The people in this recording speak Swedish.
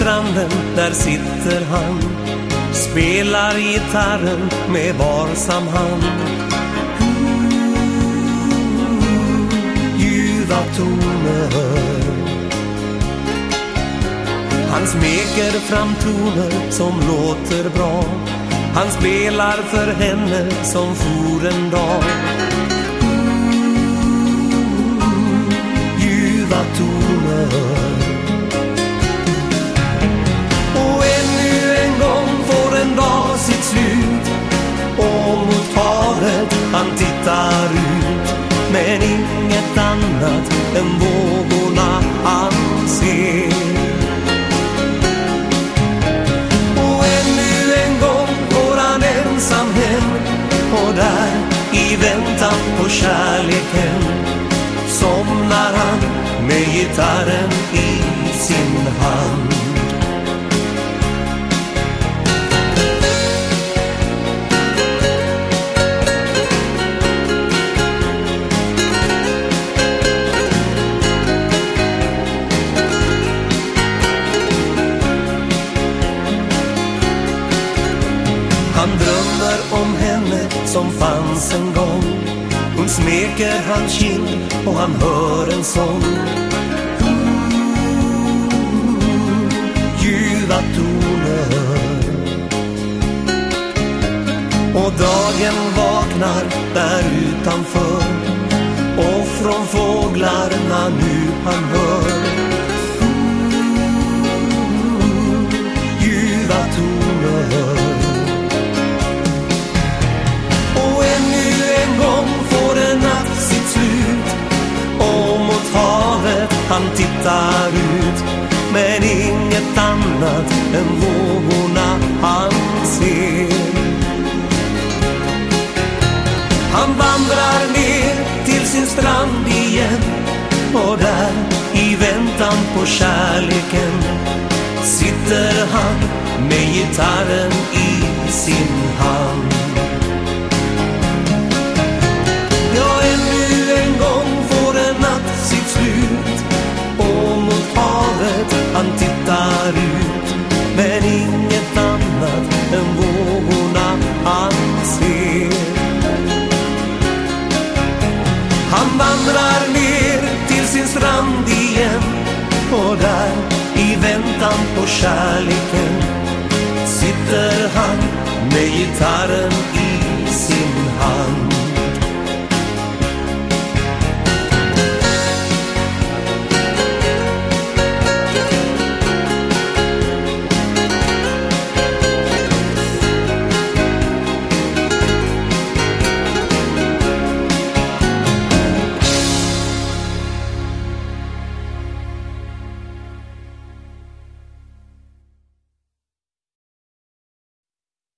stranden, där sitter han. Spelar gitarren med varsam hand. Ljuva toner Han smeker fram toner som låter bra. Han spelar för henne som for en dag. Med gitarren i sin hand. Han drömmer om henne som fanns en gång. Hon smeker hans kind och han hör en sång. Ljuva toner. Och dagen vaknar där utanför. Och från fåglarna nu han hör. Han tittar ut Men inget annat än vågorna han ser. Han vandrar ner till sin strand igen Och där i väntan på kärleken Sitter han med gitarren i sin hand. vandrar ner till sin strand igen och där i väntan på kärleken sitter han med gitarren i sin hand.